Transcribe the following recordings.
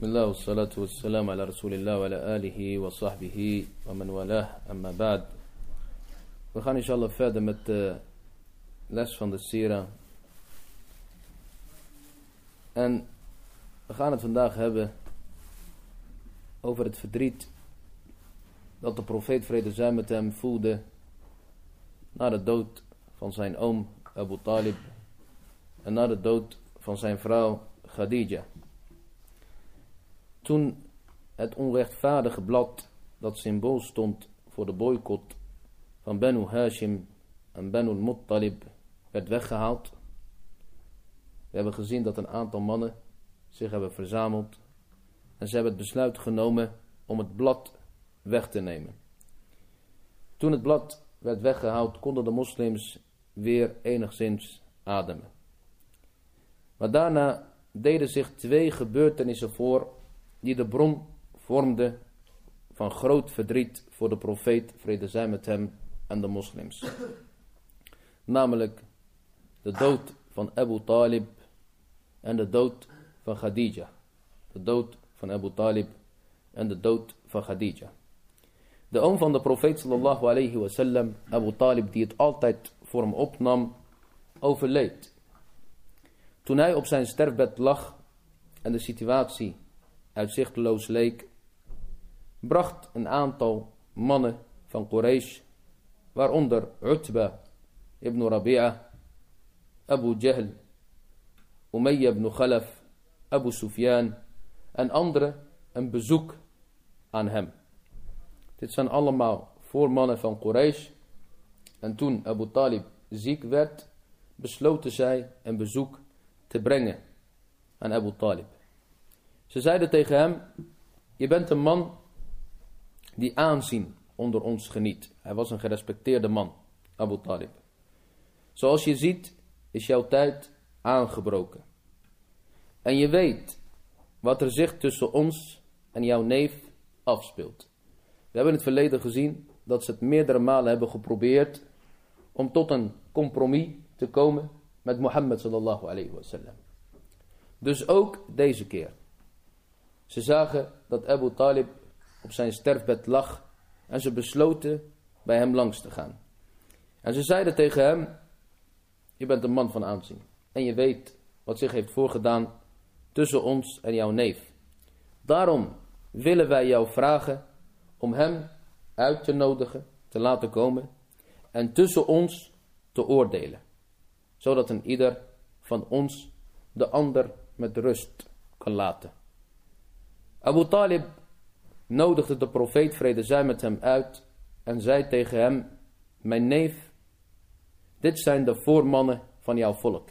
Bismillah, wa salam ala rasulillah wa ala alihi wa sahbihi wa man walah, amma ba'd. We gaan inshallah verder met de les van de Sira. En we gaan het vandaag hebben over het verdriet dat de profeet vrede zij met hem voelde na de dood van zijn oom Abu Talib en na de dood van zijn vrouw Khadija. Toen het onrechtvaardige blad dat symbool stond voor de boycott van Banu Hashim en Banu Muttalib werd weggehaald. We hebben gezien dat een aantal mannen zich hebben verzameld en ze hebben het besluit genomen om het blad weg te nemen. Toen het blad werd weggehaald konden de moslims weer enigszins ademen. Maar daarna deden zich twee gebeurtenissen voor die de bron vormden van groot verdriet voor de profeet, vrede zij met hem en de moslims. Namelijk de dood van Abu Talib en de dood van Khadija. De dood van Abu Talib en de dood van Khadija. De oom van de profeet sallallahu alayhi wasallam, Abu Talib, die het altijd voor hem opnam, overleed. Toen hij op zijn sterfbed lag en de situatie uitzichtloos leek, bracht een aantal mannen van Quraysh, waaronder Utba ibn Rabi'a, Abu Jahl, Umayya ibn Khalaf, Abu Sufyan en anderen een bezoek aan hem. Dit zijn allemaal voormannen van Quraysh. En toen Abu Talib ziek werd, besloten zij een bezoek te brengen aan Abu Talib. Ze zeiden tegen hem, je bent een man die aanzien onder ons geniet. Hij was een gerespecteerde man, Abu Talib. Zoals je ziet is jouw tijd aangebroken. En je weet wat er zich tussen ons en jouw neef afspeelt. We hebben in het verleden gezien dat ze het meerdere malen hebben geprobeerd om tot een compromis te komen met Mohammed sallallahu alayhi. Dus ook deze keer. Ze zagen dat Abu Talib op zijn sterfbed lag en ze besloten bij hem langs te gaan. En ze zeiden tegen hem, je bent een man van aanzien en je weet wat zich heeft voorgedaan tussen ons en jouw neef. Daarom willen wij jou vragen om hem uit te nodigen, te laten komen en tussen ons te oordelen, zodat een ieder van ons de ander met rust kan laten. Abu Talib nodigde de profeet vrede zij met hem uit en zei tegen hem, mijn neef, dit zijn de voormannen van jouw volk.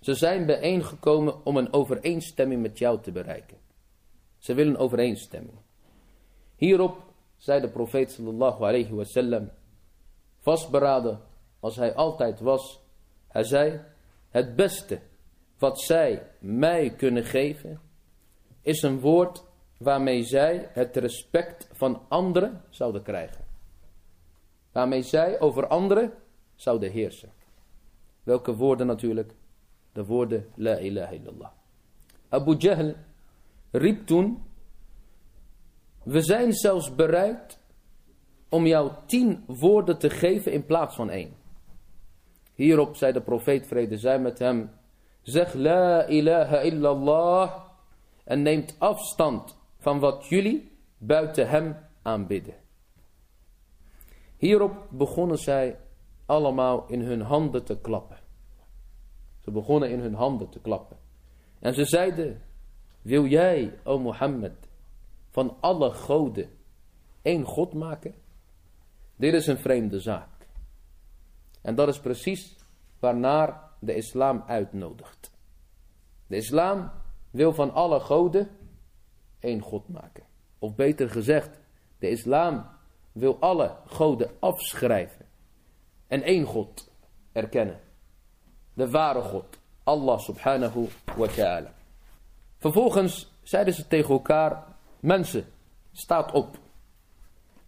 Ze zijn bijeengekomen om een overeenstemming met jou te bereiken. Ze willen overeenstemming. Hierop zei de profeet sallallahu alayhi wasallam, vastberaden als hij altijd was, hij zei, het beste wat zij mij kunnen geven, is een woord waarmee zij het respect van anderen zouden krijgen. Waarmee zij over anderen zouden heersen. Welke woorden natuurlijk? De woorden La ilaha illallah. Abu Jahl riep toen, we zijn zelfs bereid om jou tien woorden te geven in plaats van één. Hierop zei de profeet vrede zij met hem, zeg La ilaha illallah en neemt afstand van wat jullie buiten hem aanbidden. Hierop begonnen zij allemaal in hun handen te klappen. Ze begonnen in hun handen te klappen. En ze zeiden, wil jij, o Mohammed, van alle goden één God maken? Dit is een vreemde zaak. En dat is precies waarnaar de islam uitnodigt. De islam wil van alle goden één God maken. Of beter gezegd, de islam wil alle goden afschrijven en één God erkennen. De ware God, Allah subhanahu wa ta'ala. Vervolgens zeiden ze tegen elkaar, mensen, staat op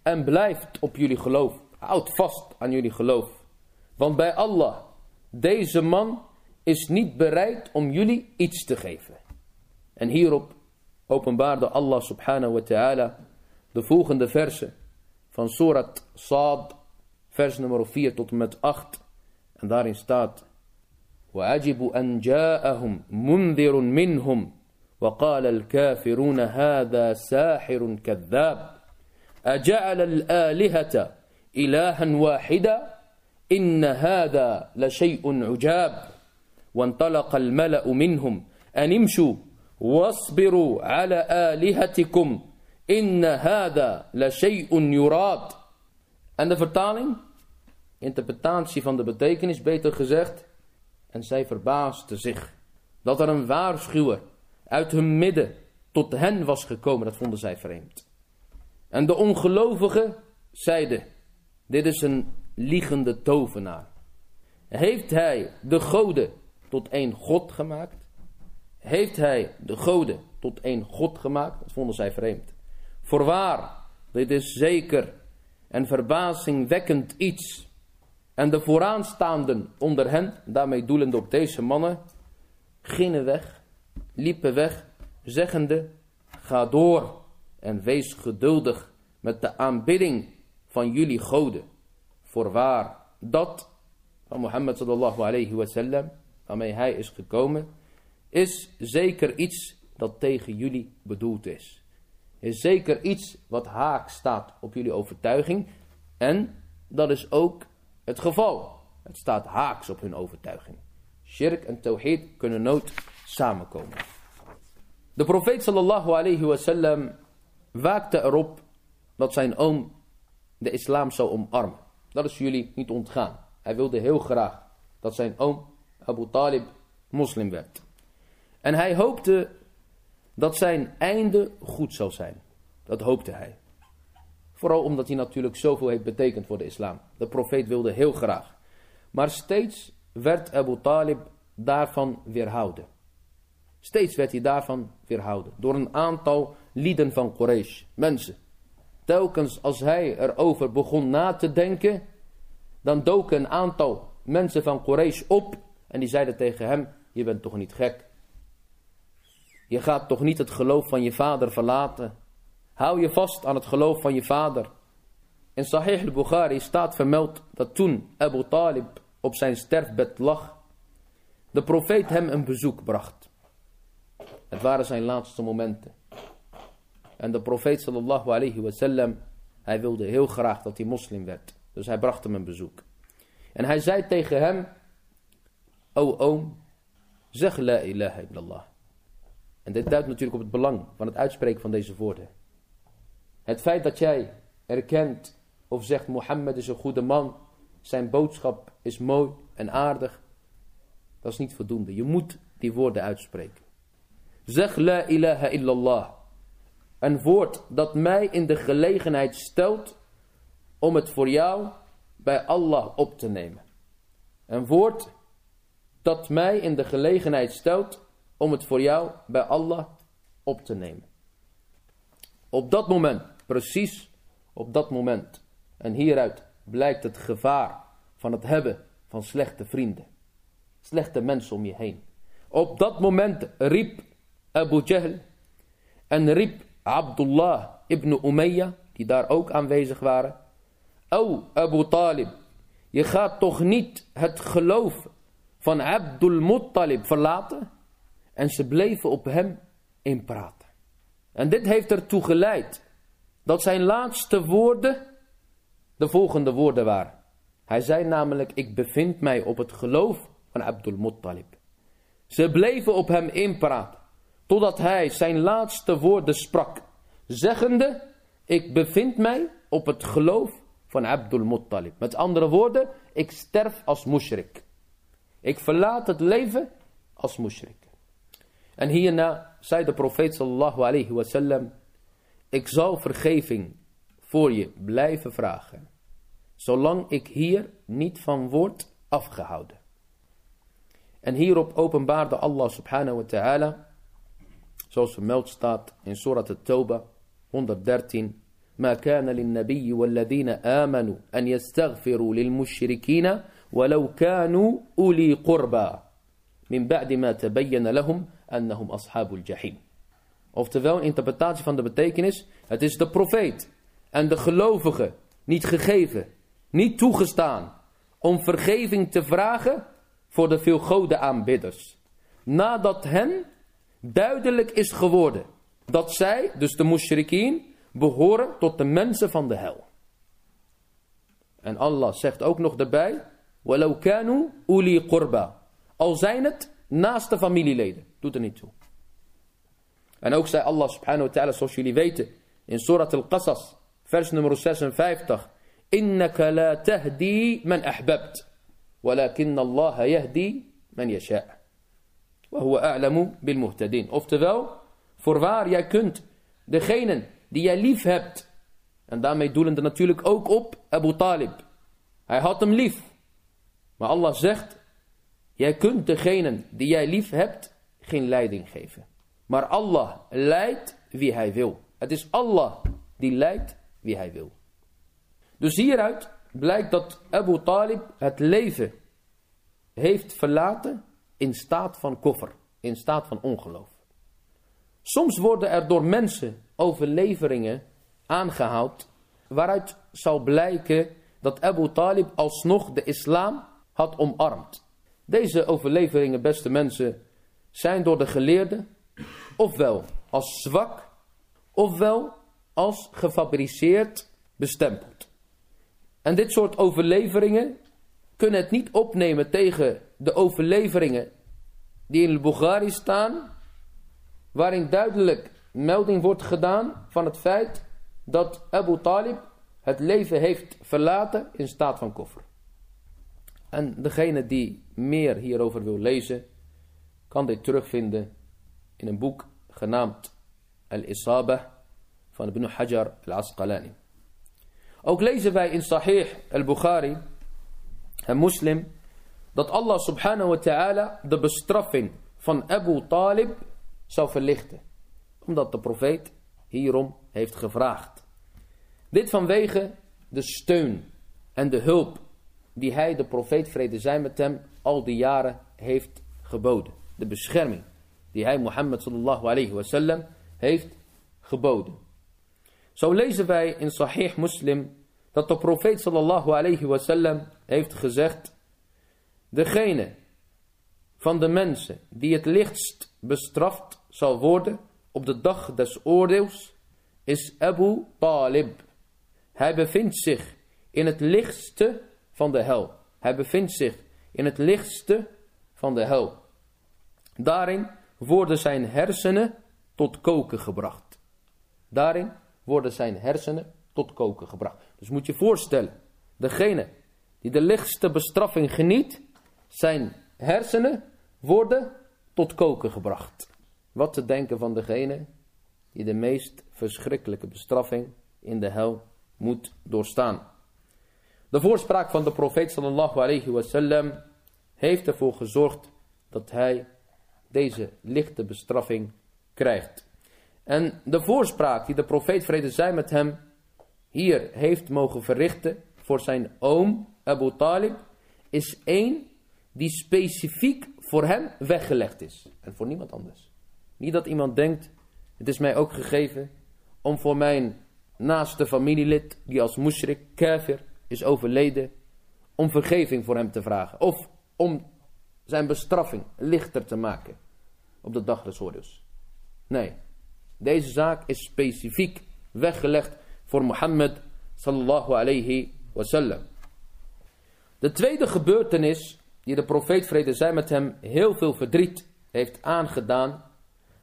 en blijft op jullie geloof. Houd vast aan jullie geloof. Want bij Allah, deze man is niet bereid om jullie iets te geven. En hierop openbaarde Allah subhanahu wa ta'ala de volgende versen van Surat Saad, vers nummer 4 tot en met 8. En daarin staat: وعجبوا أن جاءهم منذر منهم وقال الكافرون هذا ساحر كذاب أجعل الآلهة إلها واحدا إن هذا لشيء عجاب وانطلق الملأ منهم أن امشوا واصبروا على آلهتكم إن هذا لشيء يراد En de vertaling, interpretatie van de betekenis, beter gezegd. En zij verbaasde zich dat er een waarschuwer uit hun midden tot hen was gekomen. Dat vonden zij vreemd. En de ongelovigen zeiden, dit is een liegende tovenaar. Heeft hij de goden tot één God gemaakt? Heeft hij de goden tot één God gemaakt? Dat vonden zij vreemd. Voorwaar, dit is zeker en verbazingwekkend iets. En de vooraanstaanden onder hen, daarmee doelend op deze mannen, gingen weg, liepen weg, zeggende, ga door en wees geduldig met de aanbidding van jullie goden. Voorwaar, dat van Mohammed sallallahu alayhi waarmee hij is gekomen, is zeker iets dat tegen jullie bedoeld is. Is zeker iets wat haak staat op jullie overtuiging. En dat is ook het geval. Het staat haaks op hun overtuiging. Shirk en tawhid kunnen nooit samenkomen. De profeet sallallahu alayhi wasallam waakte erop dat zijn oom de islam zou omarmen. Dat is jullie niet ontgaan. Hij wilde heel graag dat zijn oom Abu Talib moslim werd. En hij hoopte dat zijn einde goed zou zijn. Dat hoopte hij. Vooral omdat hij natuurlijk zoveel heeft betekend voor de islam. De profeet wilde heel graag. Maar steeds werd Abu Talib daarvan weerhouden. Steeds werd hij daarvan weerhouden. Door een aantal lieden van Quraysh. Mensen. Telkens als hij erover begon na te denken. Dan doken een aantal mensen van Quraysh op. En die zeiden tegen hem. Je bent toch niet gek. Je gaat toch niet het geloof van je vader verlaten. Hou je vast aan het geloof van je vader. In Sahih al-Bukhari staat vermeld dat toen Abu Talib op zijn sterfbed lag, de profeet hem een bezoek bracht. Het waren zijn laatste momenten. En de profeet sallallahu alayhi wasallam, hij wilde heel graag dat hij moslim werd. Dus hij bracht hem een bezoek. En hij zei tegen hem, O oom, zeg la ilaha illallah. En dit duidt natuurlijk op het belang van het uitspreken van deze woorden. Het feit dat jij erkent of zegt Mohammed is een goede man, zijn boodschap is mooi en aardig, dat is niet voldoende. Je moet die woorden uitspreken. Zeg la ilaha illallah. Een woord dat mij in de gelegenheid stelt om het voor jou bij Allah op te nemen. Een woord dat mij in de gelegenheid stelt om het voor jou bij Allah op te nemen. Op dat moment, precies op dat moment. En hieruit blijkt het gevaar van het hebben van slechte vrienden. Slechte mensen om je heen. Op dat moment riep Abu Jahl en riep Abdullah ibn Umayyah, die daar ook aanwezig waren. O Abu Talib, je gaat toch niet het geloof van Abdul Muttalib verlaten? En ze bleven op hem inpraten. En dit heeft ertoe geleid dat zijn laatste woorden de volgende woorden waren. Hij zei namelijk, ik bevind mij op het geloof van Abdul Muttalib. Ze bleven op hem inpraten, totdat hij zijn laatste woorden sprak, zeggende, ik bevind mij op het geloof van Abdul Muttalib. Met andere woorden, ik sterf als mushrik. Ik verlaat het leven als mushrik. En hierna zei de profeet sallallahu alayhi wasallam, ik zal vergeving voor je blijven vragen, zolang ik hier niet van word afgehouden. En hierop openbaarde Allah subhanahu wa ta'ala, zoals vermeld staat in Surat al-Tawbah 113, ما كان للنبي والذين آمنوا أن يستغفروا للمشركين ولو كانوا أولي قربى من بعد ما تبين لهم أنهم أصحاب الجحيم Oftewel, interpretatie van de betekenis, het is de profeet en de gelovigen niet gegeven, niet toegestaan om vergeving te vragen voor de veel goden aanbidders. Nadat hen duidelijk is geworden dat zij, dus de mushrikeen, behoren tot de mensen van de hel. En Allah zegt ook nog daarbij, وَلَوْ كَانُوا أُولِي قُرْبَى al zijn het naaste familieleden. Doet er niet toe. En ook zei Allah subhanahu wa ta'ala zoals jullie weten. In Surat al-Qasas vers nummer 56. Innaka la tahdi man ahbabt. Walakin Allah yahdi man yasha. Wahuwa a'lamu bil muhtadin. Oftewel, voorwaar jij kunt degenen die jij lief hebt. En daarmee doelende natuurlijk ook op Abu Talib. Hij had hem lief. Maar Allah zegt, jij kunt degenen die jij lief hebt geen leiding geven. Maar Allah leidt wie hij wil. Het is Allah die leidt wie hij wil. Dus hieruit blijkt dat Abu Talib het leven heeft verlaten in staat van koffer, in staat van ongeloof. Soms worden er door mensen overleveringen aangehaald waaruit zal blijken dat Abu Talib alsnog de islam had omarmd. Deze overleveringen, beste mensen, zijn door de geleerden ofwel als zwak, ofwel als gefabriceerd bestempeld. En dit soort overleveringen kunnen het niet opnemen tegen de overleveringen die in de Bukhari staan, waarin duidelijk melding wordt gedaan van het feit dat Abu Talib het leven heeft verlaten in staat van koffer. En degene die meer hierover wil lezen, kan dit terugvinden in een boek genaamd Al-Isabah van Ibn Hajar al-Asqalani. Ook lezen wij in Sahih al-Bukhari en Muslim dat Allah subhanahu wa ta'ala de bestraffing van Abu Talib zou verlichten. Omdat de profeet hierom heeft gevraagd. Dit vanwege de steun en de hulp die hij, de profeet vrede zij met hem, al die jaren heeft geboden. De bescherming die hij Mohammed sallallahu alayhi wasallam heeft geboden. Zo lezen wij in Sahih Muslim dat de profeet sallallahu alayhi wasallam heeft gezegd, degene van de mensen die het lichtst bestraft zal worden op de dag des oordeels is Abu Talib. Hij bevindt zich in het lichtste van de hel. Hij bevindt zich in het lichtste van de hel. Daarin worden zijn hersenen tot koken gebracht. Daarin worden zijn hersenen tot koken gebracht. Dus moet je voorstellen, degene die de lichtste bestraffing geniet, zijn hersenen worden tot koken gebracht. Wat te denken van degene die de meest verschrikkelijke bestraffing in de hel moet doorstaan. De voorspraak van de profeet sallallahu alayhi wasallam heeft ervoor gezorgd dat hij deze lichte bestraffing krijgt. En de voorspraak die de profeet vrede zij met hem hier heeft mogen verrichten voor zijn oom Abu Talib is één die specifiek voor hem weggelegd is en voor niemand anders. Niet dat iemand denkt, het is mij ook gegeven om voor mijn naaste familielid die als mushrik, kafir is overleden, om vergeving voor hem te vragen. Of om zijn bestraffing lichter te maken op de dag des oordeels. Nee, deze zaak is specifiek weggelegd voor Mohammed sallallahu alayhi wasallam. De tweede gebeurtenis die de profeet vrede zij met hem heel veel verdriet heeft aangedaan,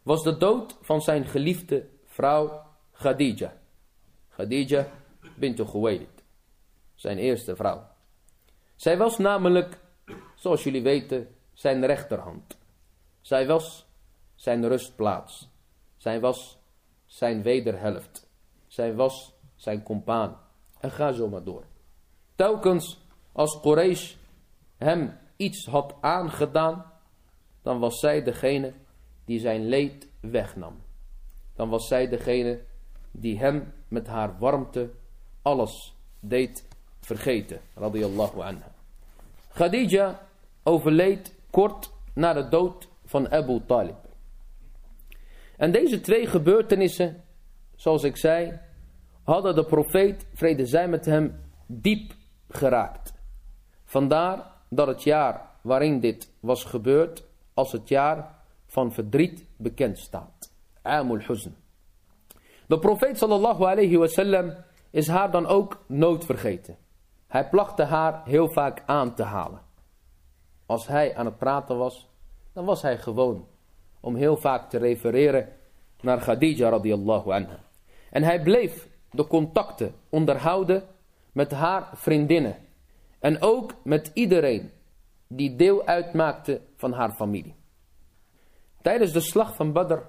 was de dood van zijn geliefde vrouw Khadija. Khadija bint Khuwaylid, zijn eerste vrouw. Zij was namelijk, zoals jullie weten, zijn rechterhand. Zij was zijn rustplaats. Zij was zijn wederhelft. Zij was zijn compaan. En ga zo maar door. Telkens als Quraysh hem iets had aangedaan, dan was zij degene die zijn leed wegnam. Dan was zij degene die hem met haar warmte alles deed vergeten. Radiyallahu anha. Khadija overleed kort na de dood van Abu Talib. En deze twee gebeurtenissen, zoals ik zei, hadden de profeet, vrede zij met hem, diep geraakt. Vandaar dat het jaar waarin dit was gebeurd, als het jaar van verdriet bekend staat. Amul Huzn. De profeet sallallahu alayhi wasallam is haar dan ook nooit vergeten. Hij plachtte haar heel vaak aan te halen. Als hij aan het praten was, dan was hij gewoon om heel vaak te refereren naar Khadija radiyallahu anha. En hij bleef de contacten onderhouden met haar vriendinnen. En ook met iedereen die deel uitmaakte van haar familie. Tijdens de slag van Badr,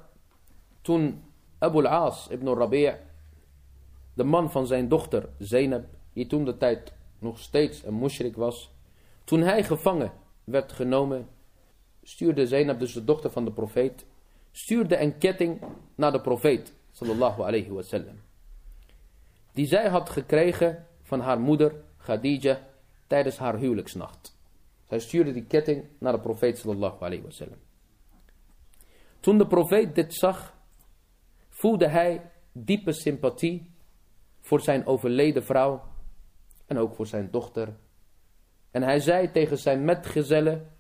toen Abu al-As ibn Rabi' de man van zijn dochter Zainab, die toen de tijd nog steeds een mushrik was, toen hij gevangen werd genomen, stuurde Zainab, dus de dochter van de profeet, stuurde een ketting naar de profeet, sallallahu alayhi wasallam. Die zij had gekregen van haar moeder Khadija tijdens haar huwelijksnacht. Zij stuurde die ketting naar de profeet sallallahu alayhi wasallam. Toen de profeet dit zag, voelde hij diepe sympathie voor zijn overleden vrouw en ook voor zijn dochter. En hij zei tegen zijn metgezellen,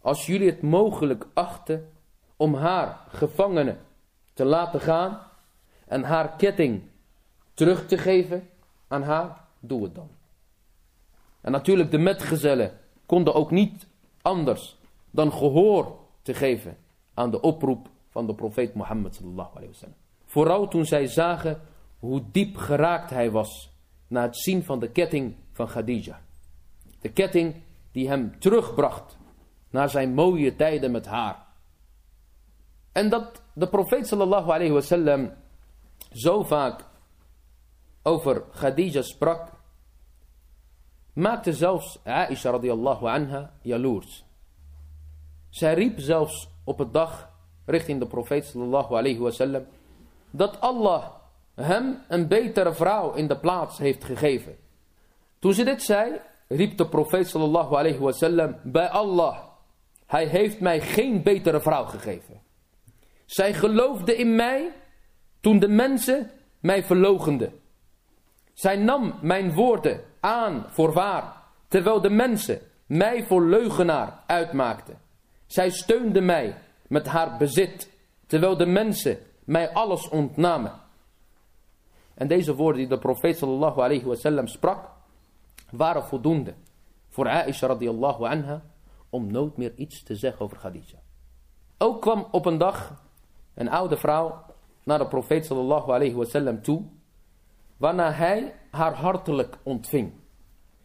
als jullie het mogelijk achten om haar gevangene te laten gaan en haar ketting terug te geven aan haar, doe het dan. En natuurlijk de metgezellen konden ook niet anders dan gehoor te geven aan de oproep van de profeet Mohammed sallallahu. Vooral toen zij zagen hoe diep geraakt hij was na het zien van de ketting van Khadija. De ketting die hem terugbracht naar zijn mooie tijden met haar. En dat de profeet sallallahu alayhi wasallam zo vaak over Khadija sprak, maakte zelfs Aisha radiallahu anha jaloers. Zij riep zelfs op het dag richting de profeet sallallahu alayhi dat Allah hem een betere vrouw in de plaats heeft gegeven. Toen ze dit zei, riep de profeet sallallahu alayhi wasallam bij Allah. Hij heeft mij geen betere vrouw gegeven. Zij geloofde in mij toen de mensen mij verlogenden. Zij nam mijn woorden aan voor waar, terwijl de mensen mij voor leugenaar uitmaakten. Zij steunde mij met haar bezit, terwijl de mensen mij alles ontnamen. En deze woorden die de profeet sallallahu alayhi wasallam sprak, waren voldoende voor Aisha radiallahu anha om nooit meer iets te zeggen over Khadija. Ook kwam op een dag een oude vrouw naar de profeet sallallahu alayhi wasallam toe, waarna hij haar hartelijk ontving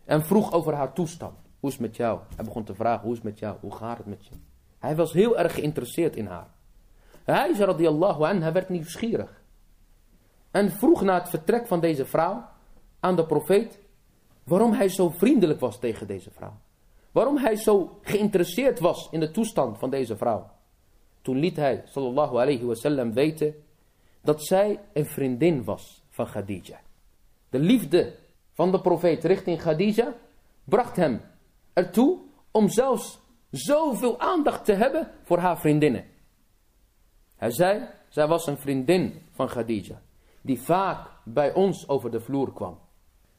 en vroeg over haar toestand. Hoe is het met jou? Hij begon te vragen, hoe is het met jou? Hoe gaat het met je? Hij was heel erg geïnteresseerd in haar. Hij, radiallahu anha, werd nieuwsgierig. En vroeg na het vertrek van deze vrouw aan de profeet waarom hij zo vriendelijk was tegen deze vrouw. Waarom hij zo geïnteresseerd was in de toestand van deze vrouw. Toen liet hij, sallallahu alayhi wasallam, weten dat zij een vriendin was van Khadija. De liefde van de profeet richting Khadija bracht hem ertoe om zelfs zoveel aandacht te hebben voor haar vriendinnen. Hij zei, zij was een vriendin van Khadija, die vaak bij ons over de vloer kwam.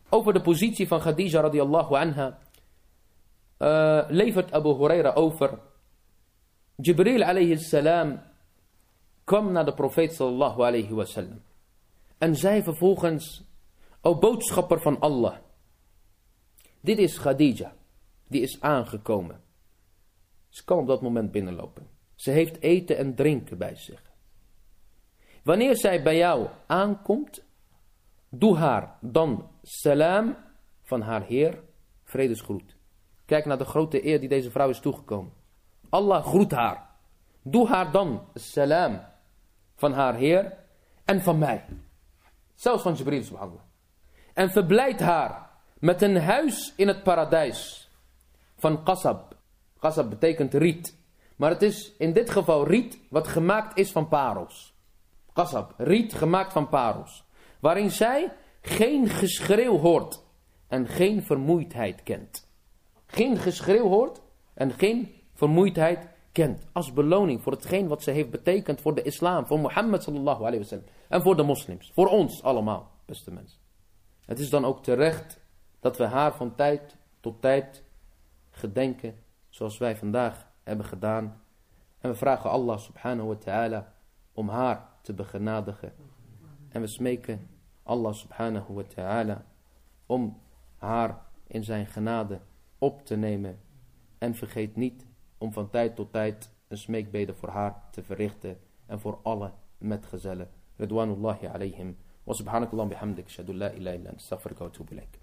Over de positie van Khadija radiallahu anha uh, levert Abu Huraira over. Jibril alayhi salam kwam naar de profeet sallallahu alayhi wasallam. En zei vervolgens, o boodschapper van Allah, dit is Khadija, die is aangekomen. Ze kan op dat moment binnenlopen. Ze heeft eten en drinken bij zich. Wanneer zij bij jou aankomt, doe haar dan salam van haar Heer, vredesgroet. Kijk naar de grote eer die deze vrouw is toegekomen. Allah groet haar. Doe haar dan salam van haar Heer en van mij. Zelfs van Jibril subhanallah. En verblijd haar met een huis in het paradijs van Qasab. Qasab betekent riet. Maar het is in dit geval riet wat gemaakt is van parels. Qasab, riet gemaakt van parels. Waarin zij geen geschreeuw hoort en geen vermoeidheid kent. Geen geschreeuw hoort en geen vermoeidheid kent. Als beloning voor hetgeen wat ze heeft betekend voor de islam, voor Mohammed sallallahu alayhi wasallam. En voor de moslims. Voor ons allemaal, beste mensen. Het is dan ook terecht dat we haar van tijd tot tijd gedenken. Zoals wij vandaag hebben gedaan. En we vragen Allah subhanahu wa ta'ala om haar te begenadigen. En we smeken Allah subhanahu wa ta'ala om haar in zijn genade op te nemen. En vergeet niet om van tijd tot tijd een smeekbede voor haar te verrichten. En voor alle metgezellen. Ridwanullahi alayhim. Wa subhanakallah bihamdik. Shadu la ilaha illa astaghfiruka wa.